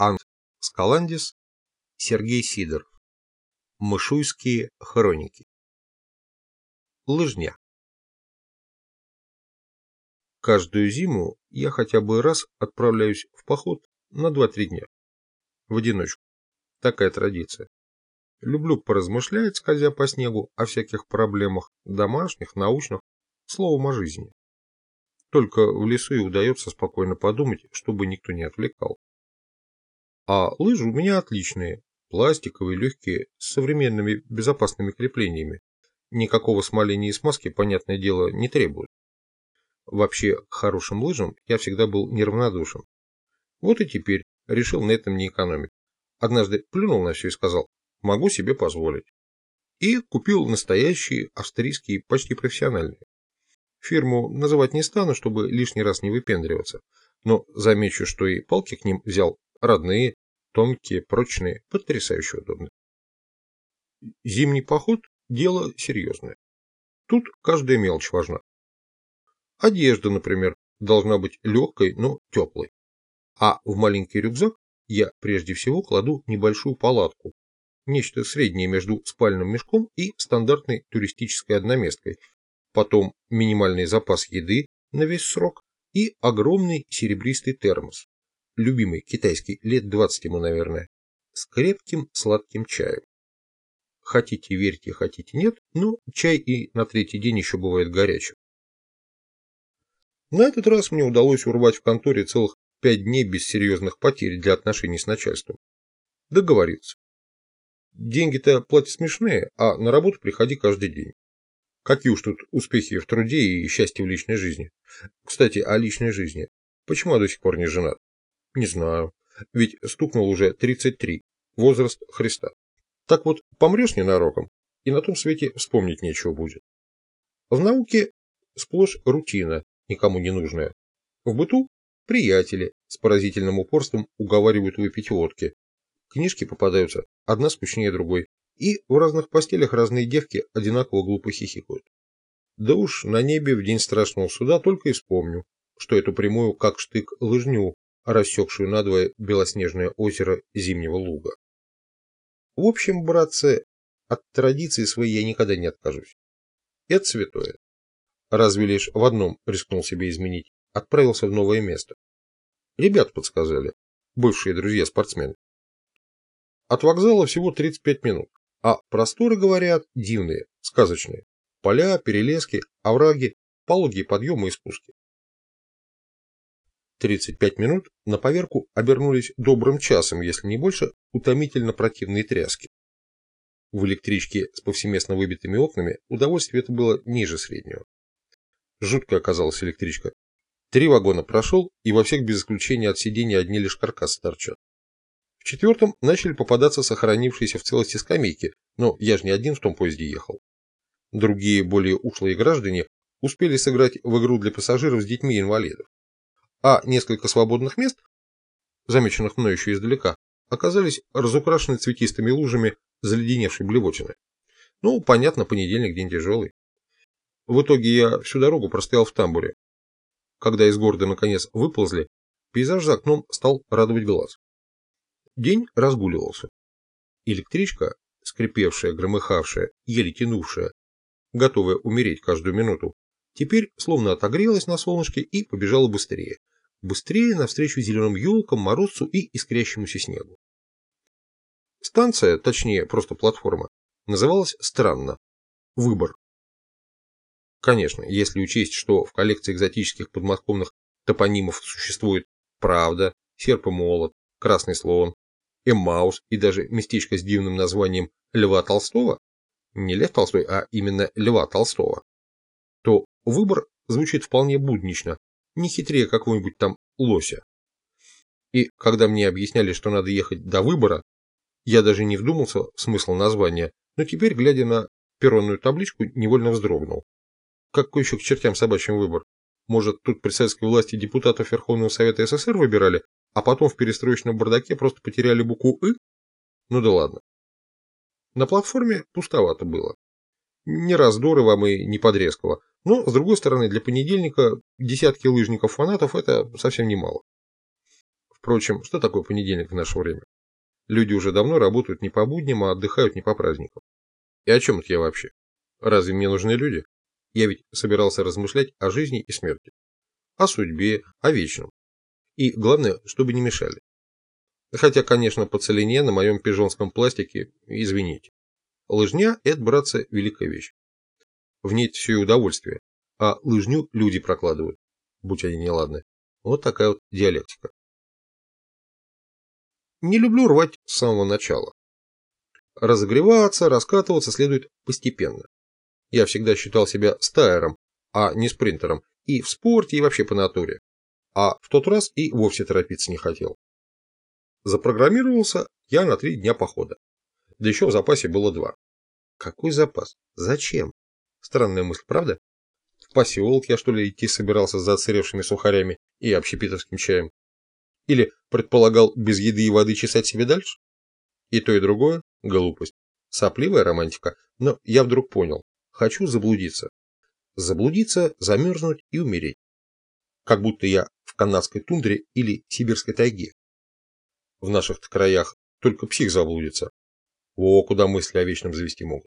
Ант Скаландис, Сергей Сидоров. Мышуйские хроники. Лыжня. Каждую зиму я хотя бы раз отправляюсь в поход на 2-3 дня. В одиночку. Такая традиция. Люблю поразмышлять, скользя по снегу, о всяких проблемах, домашних, научных, словом о жизни. Только в лесу и удается спокойно подумать, чтобы никто не отвлекал. А лыжи у меня отличные, пластиковые, легкие, с современными безопасными креплениями. Никакого смоления и смазки, понятное дело, не требуют. Вообще, к хорошим лыжам я всегда был неравнодушен. Вот и теперь решил на этом не экономить. Однажды плюнул на все и сказал, могу себе позволить. И купил настоящие австрийские, почти профессиональные. Фирму называть не стану, чтобы лишний раз не выпендриваться, но замечу, что и палки к ним взял родные, тонкие, прочные, потрясающе удобные. Зимний поход – дело серьезное. Тут каждая мелочь важна. Одежда, например, должна быть легкой, но теплой. А в маленький рюкзак я прежде всего кладу небольшую палатку, нечто среднее между спальным мешком и стандартной туристической одноместкой, потом минимальный запас еды на весь срок и огромный серебристый термос, любимый китайский, лет 20 ему, наверное, с крепким сладким чаем. Хотите верьте, хотите нет, но чай и на третий день еще бывает горячим. На этот раз мне удалось урвать в конторе целых пять дней без серьезных потерь для отношений с начальством. Договориться. Деньги-то платят смешные, а на работу приходи каждый день. Какие уж тут успехи в труде и счастье в личной жизни. Кстати, о личной жизни. Почему я до сих пор не женат? Не знаю. Ведь стукнул уже 33. Возраст Христа. Так вот, помрешь ненароком, и на том свете вспомнить нечего будет. В науке сплошь рутина, никому не нужная. В быту приятели с поразительным упорством уговаривают выпить водки. Книжки попадаются, одна скучнее другой. И в разных постелях разные девки одинаково глупо хихикают. Да уж на небе в день страшного суда только и вспомню, что эту прямую как штык лыжню, рассекшую надвое белоснежное озеро Зимнего Луга. В общем, братцы, от традиции своей я никогда не откажусь. Это святое. Разве лишь в одном рискнул себе изменить, отправился в новое место. Ребят подсказали, бывшие друзья-спортсмены. От вокзала всего 35 минут. А просторы, говорят, дивные, сказочные. Поля, перелески, овраги, пологие подъемы и спуски. 35 минут на поверку обернулись добрым часом, если не больше, утомительно противные тряски. В электричке с повсеместно выбитыми окнами удовольствие это было ниже среднего. Жуткая оказалась электричка. Три вагона прошел, и во всех без исключения от сидения одни лишь каркасы торчат. В четвертом начали попадаться сохранившиеся в целости скамейки, но я же не один в том поезде ехал. Другие, более ушлые граждане, успели сыграть в игру для пассажиров с детьми инвалидов. А несколько свободных мест, замеченных мною еще издалека, оказались разукрашены цветистыми лужами заледеневшей блевотины. Ну, понятно, понедельник день тяжелый. В итоге я всю дорогу простоял в тамбуре. Когда из города наконец выползли, пейзаж за окном стал радовать глаз. День разгуливался. Электричка, скрипевшая, громыхавшая, еле тянувшая, готовая умереть каждую минуту, теперь словно отогрелась на солнышке и побежала быстрее. Быстрее навстречу зеленым елкам, морозцу и искрящемуся снегу. Станция, точнее просто платформа, называлась странно «Выбор». Конечно, если учесть, что в коллекции экзотических подмосковных топонимов существует «Правда», «Серп и молот», «Красный слон», Эммаус и даже местечко с дивным названием Льва Толстого, не Лев Толстой, а именно Льва Толстого, то выбор звучит вполне буднично, не хитрее какого-нибудь там лося. И когда мне объясняли, что надо ехать до выбора, я даже не вдумался в смысл названия, но теперь, глядя на перронную табличку, невольно вздрогнул. Какой еще к чертям собачьим выбор? Может, тут при советской власти депутатов Верховного Совета СССР выбирали, а потом в перестроечном бардаке просто потеряли букву «ы»? Ну да ладно. На платформе пустовато было. Не раздоры вам и не подрезково. Но, с другой стороны, для понедельника десятки лыжников-фанатов это совсем немало. Впрочем, что такое понедельник в наше время? Люди уже давно работают не по будням, а отдыхают не по праздникам. И о чем это я вообще? Разве мне нужны люди? Я ведь собирался размышлять о жизни и смерти. О судьбе, о вечном. И главное, чтобы не мешали. Хотя, конечно, по целине на моем пижонском пластике, извините. Лыжня – это, братцы, великая вещь. В ней все и удовольствие, а лыжню люди прокладывают, будь они неладны. Вот такая вот диалектика. Не люблю рвать с самого начала. Разогреваться, раскатываться следует постепенно. Я всегда считал себя стайером, а не спринтером, и в спорте, и вообще по натуре. А в тот раз и вовсе торопиться не хотел. Запрограммировался я на три дня похода. Да еще в запасе было два. Какой запас? Зачем? Странная мысль, правда? В поселок я что ли идти собирался за отсыревшими сухарями и общепитовским чаем? Или предполагал без еды и воды чесать себе дальше? И то, и другое – глупость. Сопливая романтика, но я вдруг понял. Хочу заблудиться. Заблудиться, замерзнуть и умереть. Как будто я в канадской тундре или сибирской тайге. В наших краях только псих заблудится. О, куда мысли о вечном завести могут.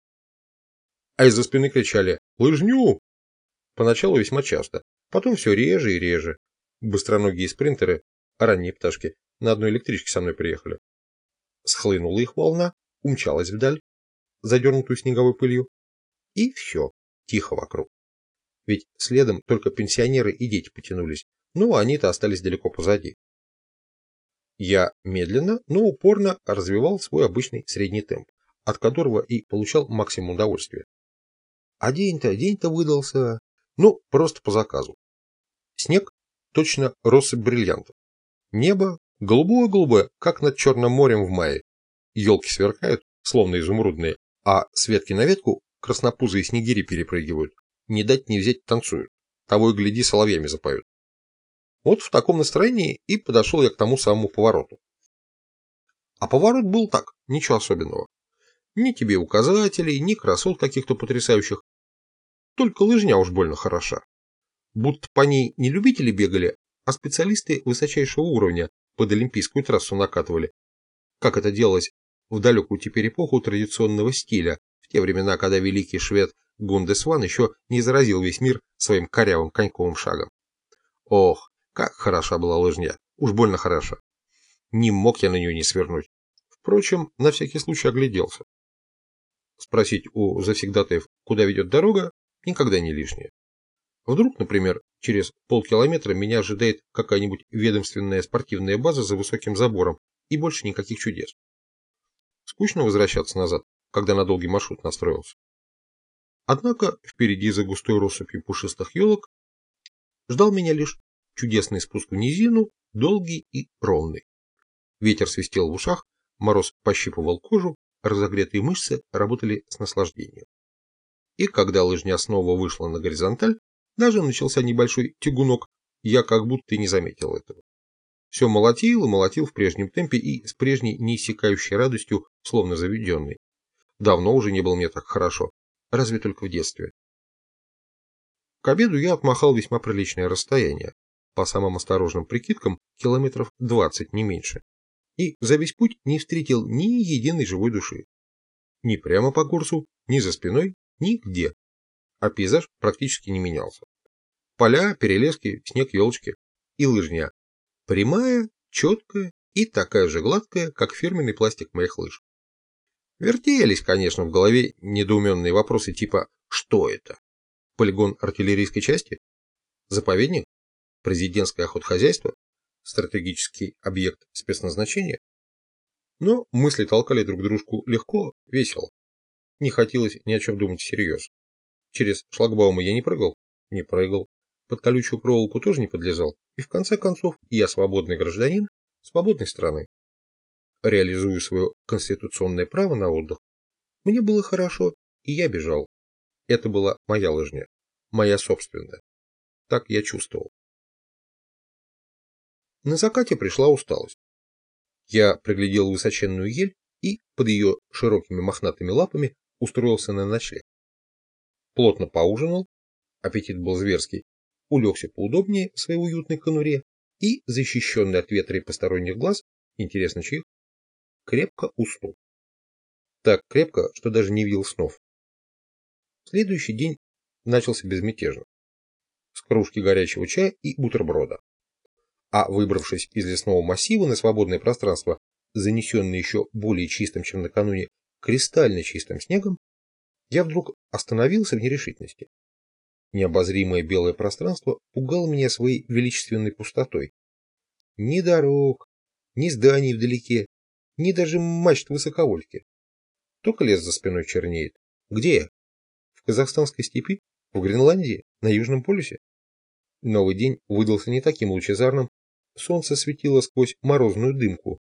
А из-за спины кричали «Лыжню!» Поначалу весьма часто, потом все реже и реже. Быстроногие спринтеры а ранние пташки, на одной электричке со мной приехали. Схлынула их волна, умчалась вдаль, задернутую снеговой пылью, и все, тихо вокруг. Ведь следом только пенсионеры и дети потянулись, ну, они-то остались далеко позади. Я медленно, но упорно развивал свой обычный средний темп, от которого и получал максимум удовольствия. А день-то, день-то выдался, ну, просто по заказу. Снег точно россыпь бриллиантов. Небо голубое-голубое, как над Черным морем в мае. Елки сверкают, словно изумрудные, а с ветки на ветку краснопузые снегири перепрыгивают. Не дать не взять танцуют. Того и гляди, соловьями запоют. Вот в таком настроении и подошел я к тому самому повороту. А поворот был так, ничего особенного. Ни тебе указателей, ни красот каких-то потрясающих. Только лыжня уж больно хороша. Будто по ней не любители бегали, а специалисты высочайшего уровня под олимпийскую трассу накатывали. Как это делалось в далекую теперь эпоху традиционного стиля, в те времена, когда великий швед Гундесван еще не заразил весь мир своим корявым коньковым шагом. Ох, как хороша была лыжня, уж больно хороша. Не мог я на нее не свернуть. Впрочем, на всякий случай огляделся. Спросить у завсегдатаев, куда ведет дорога, никогда не лишнее. Вдруг, например, через полкилометра меня ожидает какая-нибудь ведомственная спортивная база за высоким забором и больше никаких чудес. Скучно возвращаться назад, когда на долгий маршрут настроился. Однако впереди за густой россыпью пушистых елок ждал меня лишь чудесный спуск в низину, долгий и ровный. Ветер свистел в ушах, мороз пощипывал кожу, разогретые мышцы работали с наслаждением. И когда лыжня снова вышла на горизонталь, даже начался небольшой тягунок, я как будто и не заметил этого. Все молотил и молотил в прежнем темпе и с прежней неиссякающей радостью, словно заведенный. Давно уже не было мне так хорошо, разве только в детстве. К обеду я отмахал весьма приличное расстояние, по самым осторожным прикидкам километров 20, не меньше, и за весь путь не встретил ни единой живой души. Ни прямо по курсу, ни за спиной, нигде а пейзаж практически не менялся. Поля, перелески, снег, елочки и лыжня. Прямая, четкая и такая же гладкая, как фирменный пластик моих лыж. Вертелись, конечно, в голове недоуменные вопросы типа «Что это? Полигон артиллерийской части? Заповедник? Президентское охотхозяйство? Стратегический объект спецназначения?» Но мысли толкали друг дружку легко, весело. Не хотелось ни о чем думать всерьез. Через шлагбаумы я не прыгал? Не прыгал. Под колючую проволоку тоже не подлезал. И в конце концов, я свободный гражданин свободной страны. Реализую свое конституционное право на отдых. Мне было хорошо, и я бежал. Это была моя лыжня, моя собственная. Так я чувствовал. На закате пришла усталость. Я приглядел высоченную ель и под ее широкими мохнатыми лапами устроился на ночлег плотно поужинал, аппетит был зверский, улегся поудобнее в своей уютной конуре и, защищенный от ветра и посторонних глаз, интересно чьих, крепко уснул. Так крепко, что даже не видел снов. Следующий день начался безмятежно. С кружки горячего чая и бутерброда. А выбравшись из лесного массива на свободное пространство, занесенное еще более чистым, чем накануне, кристально чистым снегом, я вдруг остановился в нерешительности. Необозримое белое пространство пугало меня своей величественной пустотой. Ни дорог, ни зданий вдалеке, ни даже мачт высоковольки. Только лес за спиной чернеет. Где я? В казахстанской степи? В Гренландии? На Южном полюсе? Новый день выдался не таким лучезарным. Солнце светило сквозь морозную дымку.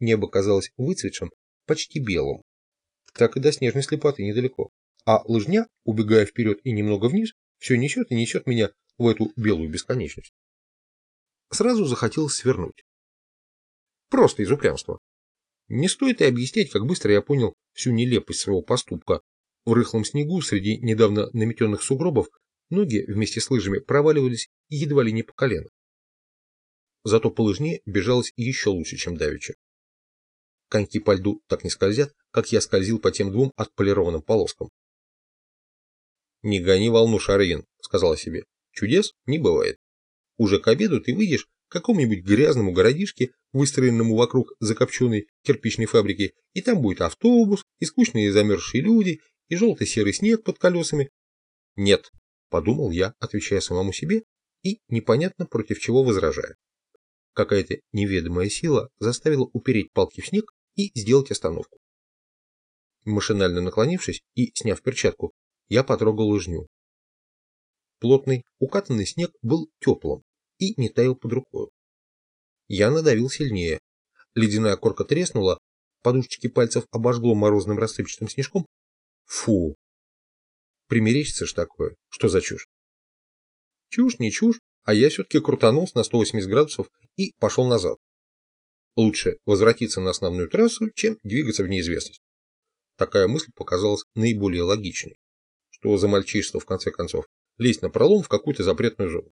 Небо казалось выцветшим, почти белым. Так и до снежной слепоты недалеко. А лыжня, убегая вперед и немного вниз, все несет и несет меня в эту белую бесконечность. Сразу захотелось свернуть. Просто из упрямства. Не стоит и объяснять, как быстро я понял всю нелепость своего поступка. В рыхлом снегу среди недавно наметенных сугробов ноги вместе с лыжами проваливались едва ли не по колено. Зато по лыжне бежалось еще лучше, чем давеча. Коньки по льду так не скользят, как я скользил по тем двум отполированным полоскам. «Не гони волну, Шарыгин», — сказала себе. «Чудес не бывает. Уже к обеду ты выйдешь к какому-нибудь грязному городишке, выстроенному вокруг закопченной кирпичной фабрики, и там будет автобус, и скучные замерзшие люди, и желтый серый снег под колесами. Нет, подумал я, отвечая самому себе и непонятно против чего возражая. Какая-то неведомая сила заставила упереть палки в снег и сделать остановку. Машинально наклонившись и сняв перчатку, я потрогал лыжню. Плотный, укатанный снег был теплым и не таял под рукой. Я надавил сильнее. Ледяная корка треснула, подушечки пальцев обожгло морозным рассыпчатым снежком. Фу! Примерещится ж такое. Что за чушь? Чушь, не чушь, а я все-таки крутанулся на 180 градусов и пошел назад. Лучше возвратиться на основную трассу, чем двигаться в неизвестность. Такая мысль показалась наиболее логичной что за мальчишество, в конце концов, лезть на пролом в какую-то запретную зону.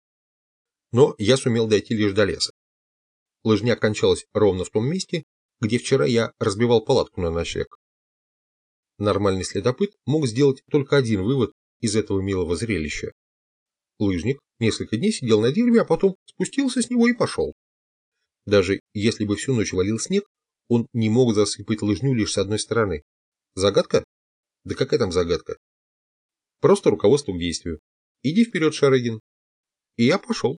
Но я сумел дойти лишь до леса. Лыжня кончалась ровно в том месте, где вчера я разбивал палатку на ночлег. Нормальный следопыт мог сделать только один вывод из этого милого зрелища. Лыжник несколько дней сидел на дереве, а потом спустился с него и пошел. Даже если бы всю ночь валил снег, он не мог засыпать лыжню лишь с одной стороны. Загадка? Да какая там загадка? Просто руководство к действию. Иди вперед, Шарыгин. И я пошел.